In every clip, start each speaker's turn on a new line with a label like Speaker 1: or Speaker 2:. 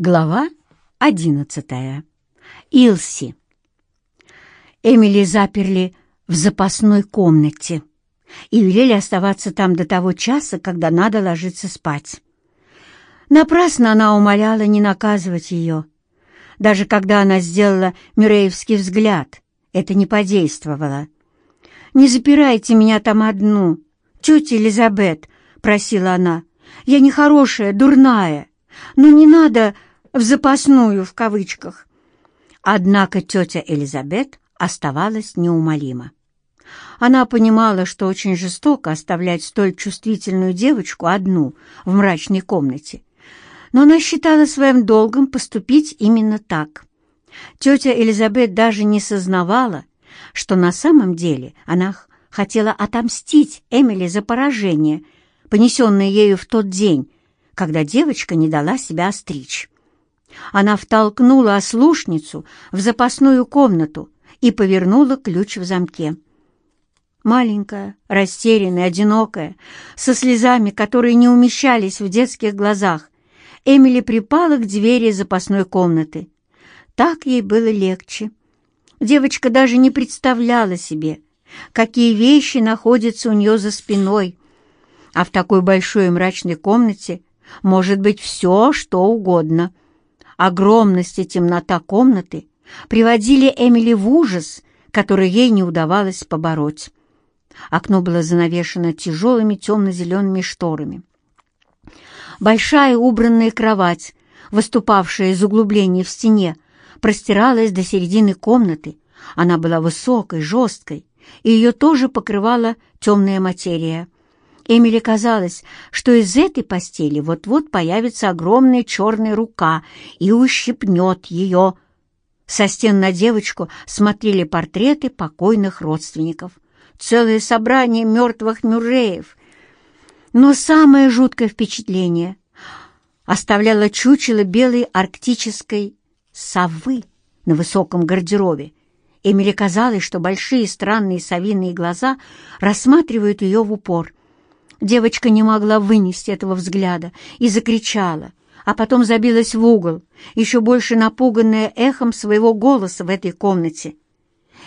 Speaker 1: Глава одиннадцатая. Илси. Эмили заперли в запасной комнате и велели оставаться там до того часа, когда надо ложиться спать. Напрасно она умоляла не наказывать ее. Даже когда она сделала Мюреевский взгляд, это не подействовало. «Не запирайте меня там одну, тетя Элизабет», — просила она. «Я нехорошая, дурная, но не надо...» в запасную в кавычках. Однако тетя Элизабет оставалась неумолима. Она понимала, что очень жестоко оставлять столь чувствительную девочку одну в мрачной комнате, но она считала своим долгом поступить именно так. Тетя Элизабет даже не сознавала, что на самом деле она хотела отомстить Эмили за поражение, понесенное ею в тот день, когда девочка не дала себя остричь. Она втолкнула ослушницу в запасную комнату и повернула ключ в замке. Маленькая, растерянная, одинокая, со слезами, которые не умещались в детских глазах, Эмили припала к двери запасной комнаты. Так ей было легче. Девочка даже не представляла себе, какие вещи находятся у нее за спиной, а в такой большой мрачной комнате может быть все, что угодно — Огромность и темнота комнаты приводили Эмили в ужас, который ей не удавалось побороть. Окно было занавешено тяжелыми темно-зелеными шторами. Большая убранная кровать, выступавшая из углубления в стене, простиралась до середины комнаты. Она была высокой, жесткой, и ее тоже покрывала темная материя — Эмили казалось, что из этой постели вот-вот появится огромная черная рука и ущипнет ее. Со стен на девочку смотрели портреты покойных родственников. Целое собрание мертвых мюрреев. Но самое жуткое впечатление оставляло чучело белой арктической совы на высоком гардеробе. Эмили казалось, что большие странные совиные глаза рассматривают ее в упор. Девочка не могла вынести этого взгляда и закричала, а потом забилась в угол, еще больше напуганная эхом своего голоса в этой комнате.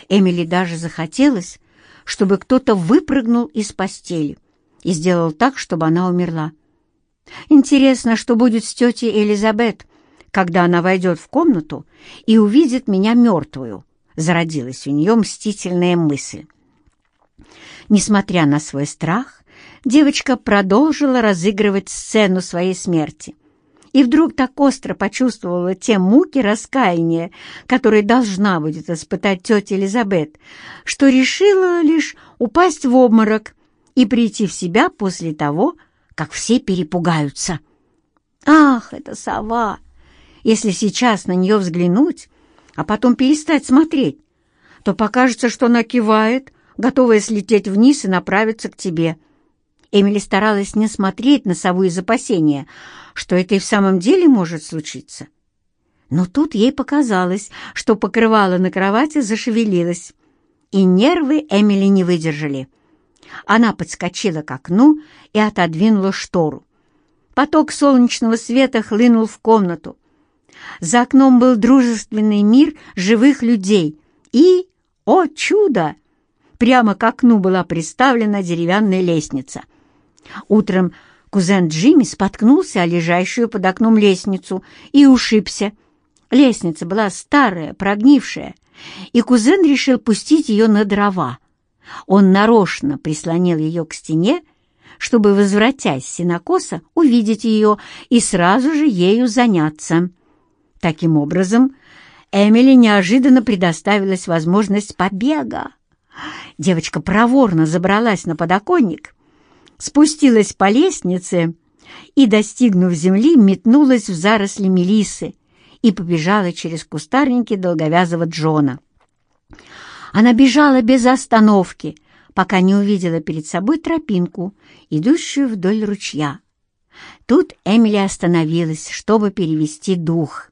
Speaker 1: Эмили даже захотелось, чтобы кто-то выпрыгнул из постели и сделал так, чтобы она умерла. Интересно, что будет с тетей Элизабет, когда она войдет в комнату и увидит меня мертвую, зародилась у нее мстительная мысль. Несмотря на свой страх, девочка продолжила разыгрывать сцену своей смерти. И вдруг так остро почувствовала те муки раскаяния, которые должна будет испытать тетя Элизабет, что решила лишь упасть в обморок и прийти в себя после того, как все перепугаются. «Ах, это сова! Если сейчас на нее взглянуть, а потом перестать смотреть, то покажется, что она кивает, готовая слететь вниз и направиться к тебе». Эмили старалась не смотреть на сову из опасения, что это и в самом деле может случиться. Но тут ей показалось, что покрывало на кровати зашевелилось, и нервы Эмили не выдержали. Она подскочила к окну и отодвинула штору. Поток солнечного света хлынул в комнату. За окном был дружественный мир живых людей, и, о чудо, прямо к окну была приставлена деревянная лестница. Утром кузен Джимми споткнулся о лежащую под окном лестницу и ушибся. Лестница была старая, прогнившая, и кузен решил пустить ее на дрова. Он нарочно прислонил ее к стене, чтобы, возвратясь с сенокоса, увидеть ее и сразу же ею заняться. Таким образом, Эмили неожиданно предоставилась возможность побега. Девочка проворно забралась на подоконник спустилась по лестнице и, достигнув земли, метнулась в заросли мелисы и побежала через кустарники долговязого Джона. Она бежала без остановки, пока не увидела перед собой тропинку, идущую вдоль ручья. Тут Эмили остановилась, чтобы перевести дух.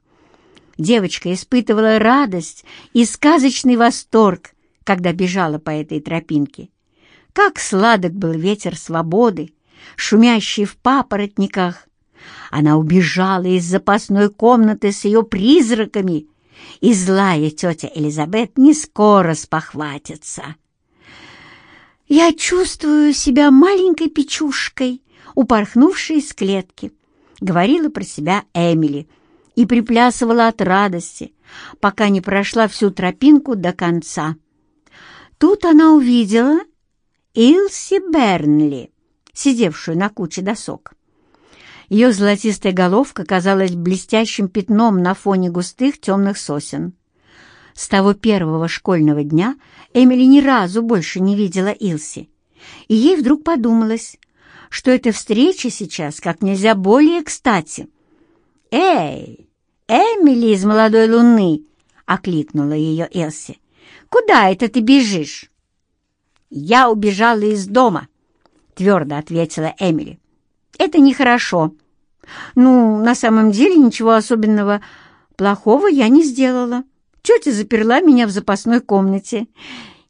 Speaker 1: Девочка испытывала радость и сказочный восторг, когда бежала по этой тропинке. Как сладок был ветер свободы, шумящий в папоротниках, Она убежала из запасной комнаты с ее призраками, и злая тетя Элизабет не скоро спохватится. «Я чувствую себя маленькой печушкой, упорхнувшей из клетки», — говорила про себя Эмили и приплясывала от радости, пока не прошла всю тропинку до конца. Тут она увидела Илси Бернли, сидевшую на куче досок. Ее золотистая головка казалась блестящим пятном на фоне густых темных сосен. С того первого школьного дня Эмили ни разу больше не видела Илси, и ей вдруг подумалось, что эта встреча сейчас как нельзя более кстати. «Эй, Эмили из «Молодой луны!» — окликнула ее Элси. «Куда это ты бежишь?» «Я убежала из дома», — твердо ответила Эмили. «Это нехорошо. Ну, на самом деле ничего особенного плохого я не сделала. Тетя заперла меня в запасной комнате.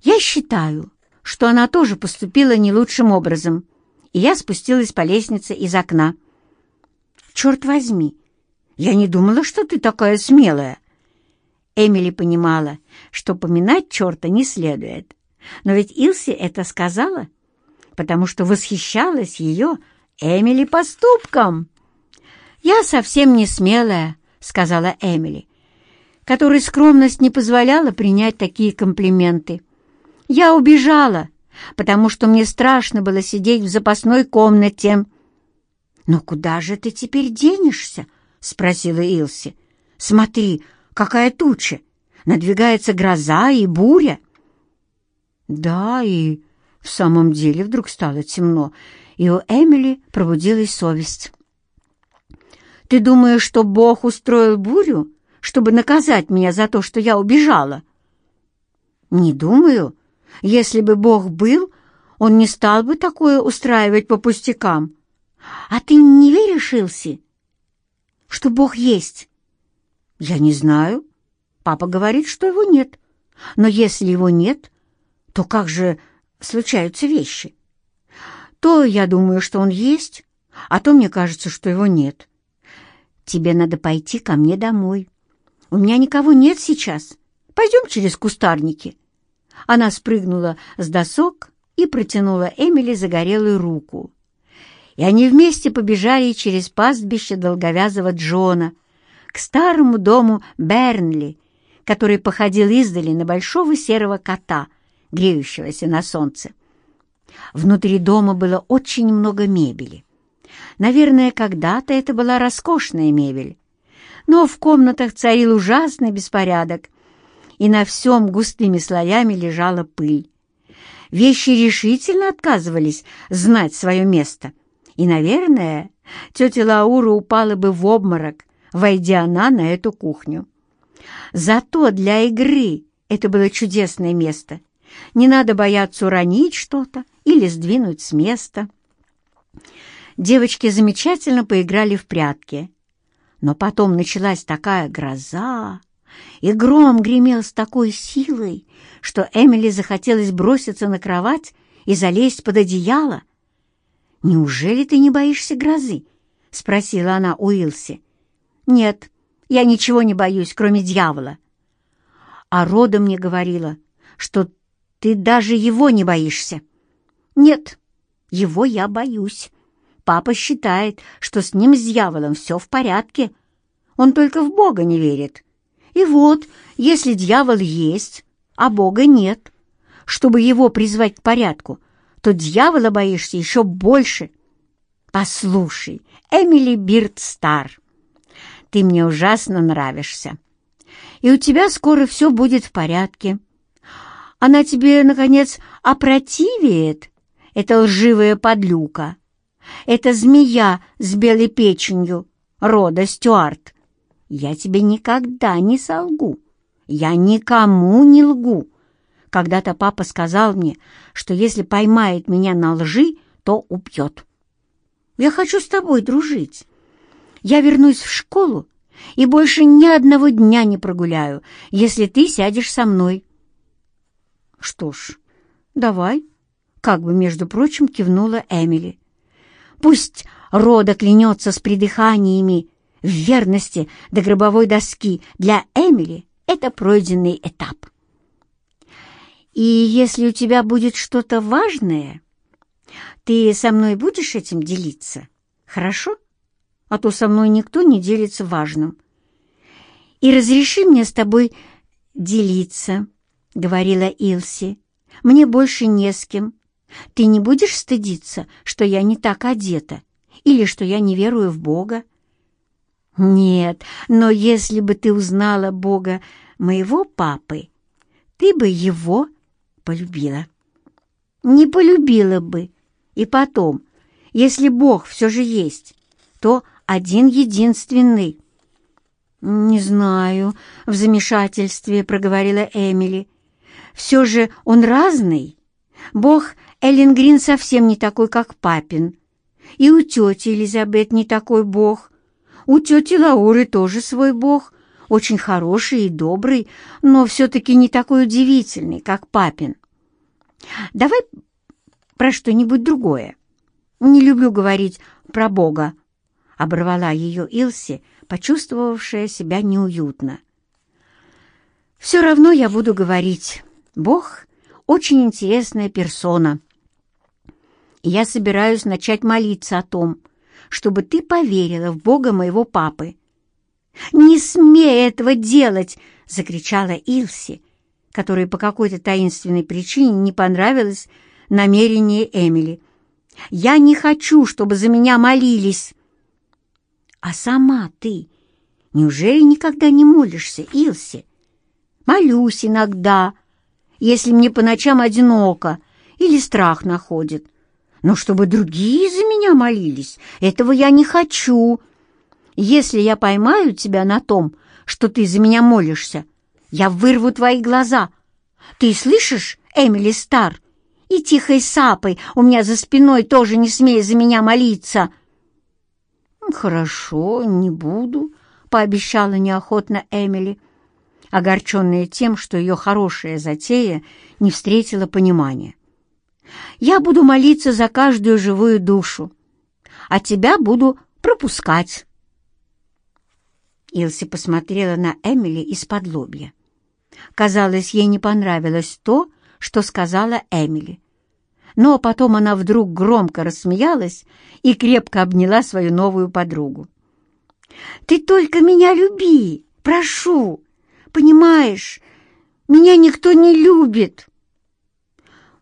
Speaker 1: Я считаю, что она тоже поступила не лучшим образом, и я спустилась по лестнице из окна. «Черт возьми! Я не думала, что ты такая смелая!» Эмили понимала, что поминать черта не следует. Но ведь Илси это сказала, потому что восхищалась ее, Эмили, поступком. «Я совсем не смелая», — сказала Эмили, которой скромность не позволяла принять такие комплименты. «Я убежала, потому что мне страшно было сидеть в запасной комнате». «Но куда же ты теперь денешься?» — спросила Илси. «Смотри, какая туча! Надвигается гроза и буря!» Да, и в самом деле вдруг стало темно, и у Эмили пробудилась совесть. Ты думаешь, что Бог устроил бурю, чтобы наказать меня за то, что я убежала? Не думаю. Если бы Бог был, он не стал бы такое устраивать по пустякам. А ты не веришь, Илси, что Бог есть? Я не знаю. Папа говорит, что его нет. Но если его нет, то как же случаются вещи? То я думаю, что он есть, а то мне кажется, что его нет. Тебе надо пойти ко мне домой. У меня никого нет сейчас. Пойдем через кустарники». Она спрыгнула с досок и протянула Эмили загорелую руку. И они вместе побежали через пастбище долговязого Джона к старому дому Бернли, который походил издали на большого серого кота, греющегося на солнце. Внутри дома было очень много мебели. Наверное, когда-то это была роскошная мебель. Но в комнатах царил ужасный беспорядок, и на всем густыми слоями лежала пыль. Вещи решительно отказывались знать свое место. И, наверное, тетя Лаура упала бы в обморок, войдя она на эту кухню. Зато для игры это было чудесное место. Не надо бояться уронить что-то или сдвинуть с места. Девочки замечательно поиграли в прятки. Но потом началась такая гроза, и гром гремел с такой силой, что Эмили захотелось броситься на кровать и залезть под одеяло. «Неужели ты не боишься грозы?» — спросила она у Илси. «Нет, я ничего не боюсь, кроме дьявола». А Рода мне говорила, что ты даже его не боишься. «Нет, его я боюсь». Папа считает, что с ним, с дьяволом, все в порядке. Он только в Бога не верит. И вот, если дьявол есть, а Бога нет, чтобы его призвать к порядку, то дьявола боишься еще больше. Послушай, Эмили Бирд Стар, ты мне ужасно нравишься. И у тебя скоро все будет в порядке. Она тебе, наконец, опротивеет, эта лживая подлюка. Это змея с белой печенью, рода Стюарт. Я тебе никогда не солгу. Я никому не лгу. Когда-то папа сказал мне, что если поймает меня на лжи, то убьет. Я хочу с тобой дружить. Я вернусь в школу и больше ни одного дня не прогуляю, если ты сядешь со мной. Что ж, давай, как бы, между прочим, кивнула Эмили. Пусть рода клянется с придыханиями в верности до гробовой доски, для Эмили это пройденный этап. И если у тебя будет что-то важное, ты со мной будешь этим делиться, хорошо? А то со мной никто не делится важным. И разреши мне с тобой делиться, — говорила Илси. Мне больше не с кем. Ты не будешь стыдиться, что я не так одета или что я не верую в Бога? Нет, но если бы ты узнала Бога моего папы, ты бы его полюбила. Не полюбила бы. И потом, если Бог все же есть, то один единственный. «Не знаю», — в замешательстве проговорила Эмили. «Все же он разный. Бог Эллен Грин совсем не такой, как папин. И у тети Элизабет не такой бог. У тети Лауры тоже свой бог, очень хороший и добрый, но все-таки не такой удивительный, как папин. Давай про что-нибудь другое. Не люблю говорить про Бога, — оборвала ее Илси, почувствовавшая себя неуютно. «Все равно я буду говорить. Бог — очень интересная персона. Я собираюсь начать молиться о том, чтобы ты поверила в Бога моего папы. «Не смей этого делать!» — закричала Илси, которой по какой-то таинственной причине не понравилось намерение Эмили. «Я не хочу, чтобы за меня молились!» «А сама ты неужели никогда не молишься, Илси?» «Молюсь иногда, если мне по ночам одиноко или страх находит. Но чтобы другие за меня молились, этого я не хочу. Если я поймаю тебя на том, что ты за меня молишься, я вырву твои глаза. Ты слышишь, Эмили Стар? И тихой сапой у меня за спиной тоже не смей за меня молиться. «Хорошо, не буду», — пообещала неохотно Эмили, огорченная тем, что ее хорошая затея не встретила понимания. Я буду молиться за каждую живую душу, а тебя буду пропускать». Илси посмотрела на Эмили из-под лобья. Казалось, ей не понравилось то, что сказала Эмили. Но потом она вдруг громко рассмеялась и крепко обняла свою новую подругу. «Ты только меня люби, прошу! Понимаешь, меня никто не любит!»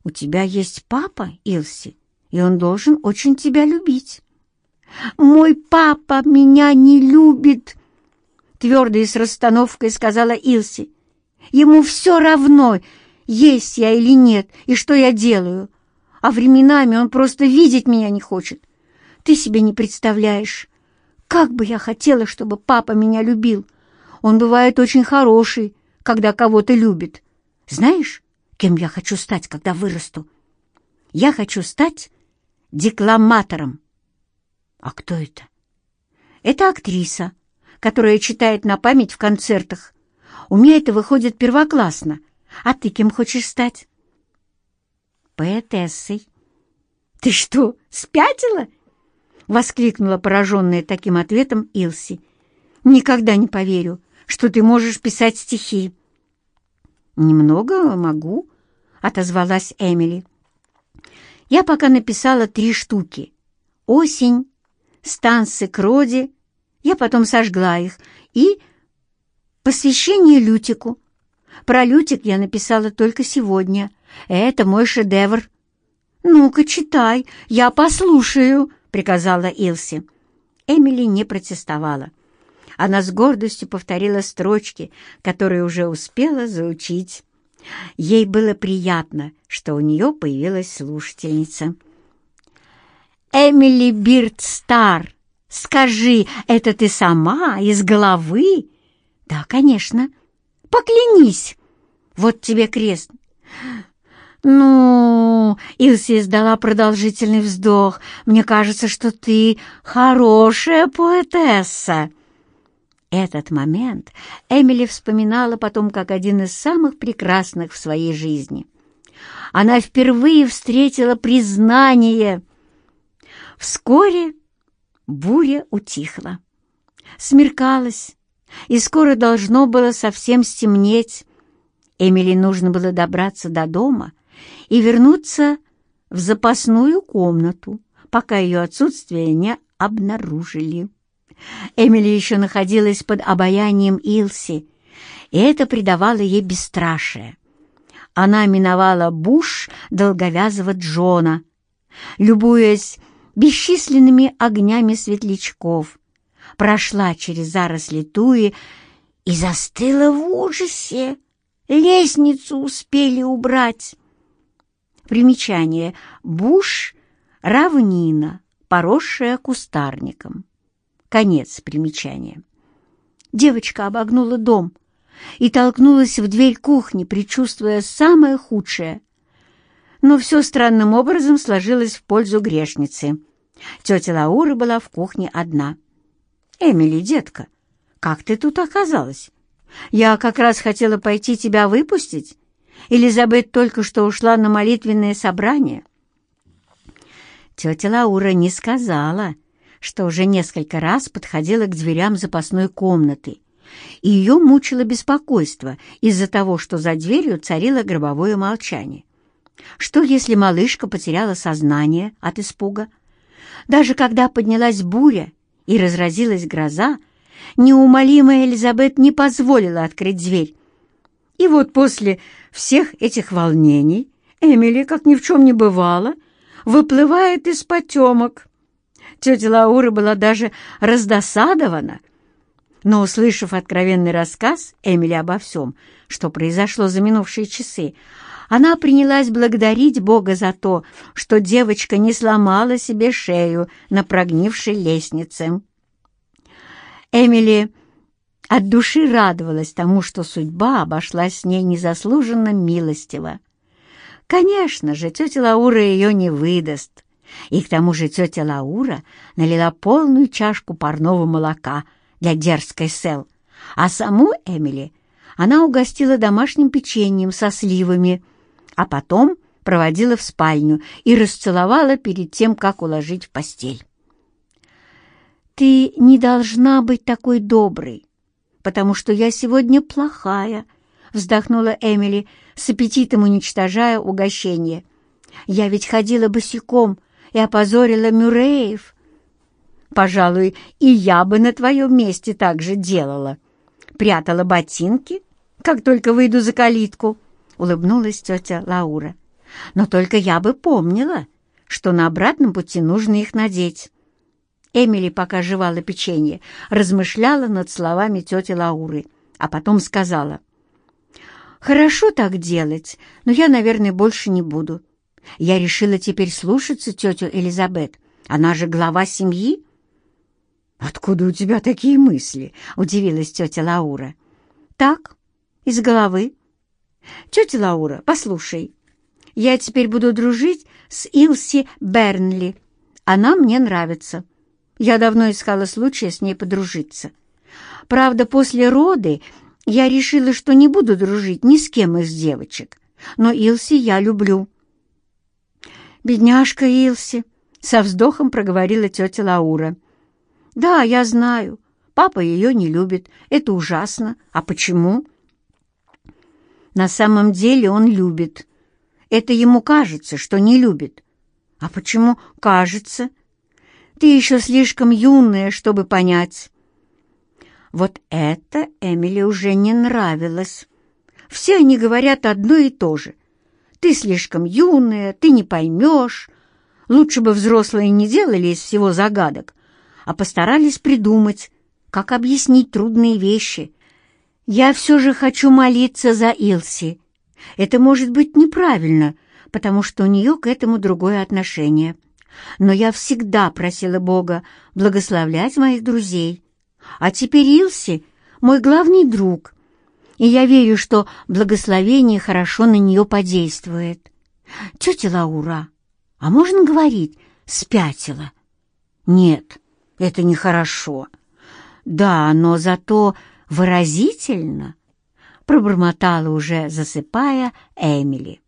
Speaker 1: «У тебя есть папа, Илси, и он должен очень тебя любить». «Мой папа меня не любит!» Твердо и с расстановкой сказала Илси. «Ему все равно, есть я или нет, и что я делаю. А временами он просто видеть меня не хочет. Ты себе не представляешь, как бы я хотела, чтобы папа меня любил. Он бывает очень хороший, когда кого-то любит. Знаешь, Кем я хочу стать, когда вырасту? Я хочу стать декламатором. А кто это? Это актриса, которая читает на память в концертах. У меня это выходит первоклассно. А ты кем хочешь стать? Поэтессой. Ты что, спятила? Воскликнула пораженная таким ответом Илси. Никогда не поверю, что ты можешь писать стихи. «Немного могу», — отозвалась Эмили. «Я пока написала три штуки. Осень, станцы к роде, я потом сожгла их, и посвящение Лютику. Про Лютик я написала только сегодня. Это мой шедевр». «Ну-ка, читай, я послушаю», — приказала Илси. Эмили не протестовала. Она с гордостью повторила строчки, которые уже успела заучить. Ей было приятно, что у нее появилась слушательница. «Эмили Бирд Стар, скажи, это ты сама, из головы?» «Да, конечно. Поклянись. Вот тебе крест». «Ну...» — Илси издала продолжительный вздох. «Мне кажется, что ты хорошая поэтесса». Этот момент Эмили вспоминала потом как один из самых прекрасных в своей жизни. Она впервые встретила признание. Вскоре буря утихла. Смеркалось, и скоро должно было совсем стемнеть. Эмили нужно было добраться до дома и вернуться в запасную комнату, пока ее отсутствие не обнаружили. Эмили еще находилась под обаянием Илси, и это придавало ей бесстрашие. Она миновала буш долговязого Джона, любуясь бесчисленными огнями светлячков, прошла через заросли туи и застыла в ужасе. Лестницу успели убрать. Примечание. Буш — равнина, поросшая кустарником. Конец примечания. Девочка обогнула дом и толкнулась в дверь кухни, предчувствуя самое худшее. Но все странным образом сложилось в пользу грешницы. Тетя Лаура была в кухне одна. «Эмили, детка, как ты тут оказалась? Я как раз хотела пойти тебя выпустить. Элизабет только что ушла на молитвенное собрание». Тетя Лаура не сказала, что уже несколько раз подходила к дверям запасной комнаты, и ее мучило беспокойство из-за того, что за дверью царило гробовое молчание. Что, если малышка потеряла сознание от испуга? Даже когда поднялась буря и разразилась гроза, неумолимая Элизабет не позволила открыть дверь. И вот после всех этих волнений Эмили, как ни в чем не бывало, выплывает из потемок. Тетя Лаура была даже раздосадована, но, услышав откровенный рассказ Эмили обо всем, что произошло за минувшие часы, она принялась благодарить Бога за то, что девочка не сломала себе шею на прогнившей лестнице. Эмили от души радовалась тому, что судьба обошлась с ней незаслуженно милостиво. Конечно же, тетя Лаура ее не выдаст. И к тому же тетя Лаура налила полную чашку парного молока для дерзкой Сел, а саму Эмили она угостила домашним печеньем со сливами — а потом проводила в спальню и расцеловала перед тем, как уложить в постель. «Ты не должна быть такой доброй, потому что я сегодня плохая», — вздохнула Эмили, с аппетитом уничтожая угощение. «Я ведь ходила босиком и опозорила Мюреев». «Пожалуй, и я бы на твоем месте так же делала. Прятала ботинки, как только выйду за калитку» улыбнулась тетя Лаура. «Но только я бы помнила, что на обратном пути нужно их надеть». Эмили, пока жевала печенье, размышляла над словами тети Лауры, а потом сказала. «Хорошо так делать, но я, наверное, больше не буду. Я решила теперь слушаться тетю Элизабет. Она же глава семьи». «Откуда у тебя такие мысли?» — удивилась тетя Лаура. «Так, из головы. «Тетя Лаура, послушай, я теперь буду дружить с Илси Бернли. Она мне нравится. Я давно искала случая с ней подружиться. Правда, после роды я решила, что не буду дружить ни с кем из девочек, но Илси я люблю». «Бедняжка Илси», — со вздохом проговорила тетя Лаура. «Да, я знаю. Папа ее не любит. Это ужасно. А почему?» На самом деле он любит. Это ему кажется, что не любит. А почему кажется? Ты еще слишком юная, чтобы понять. Вот это Эмили уже не нравилось. Все они говорят одно и то же. Ты слишком юная, ты не поймешь. Лучше бы взрослые не делали из всего загадок, а постарались придумать, как объяснить трудные вещи — я все же хочу молиться за Илси. Это может быть неправильно, потому что у нее к этому другое отношение. Но я всегда просила Бога благословлять моих друзей. А теперь Илси — мой главный друг, и я верю, что благословение хорошо на нее подействует. Тетя Лаура, а можно говорить «спятила»? Нет, это нехорошо. Да, но зато выразительно, пробормотала уже, засыпая Эмили.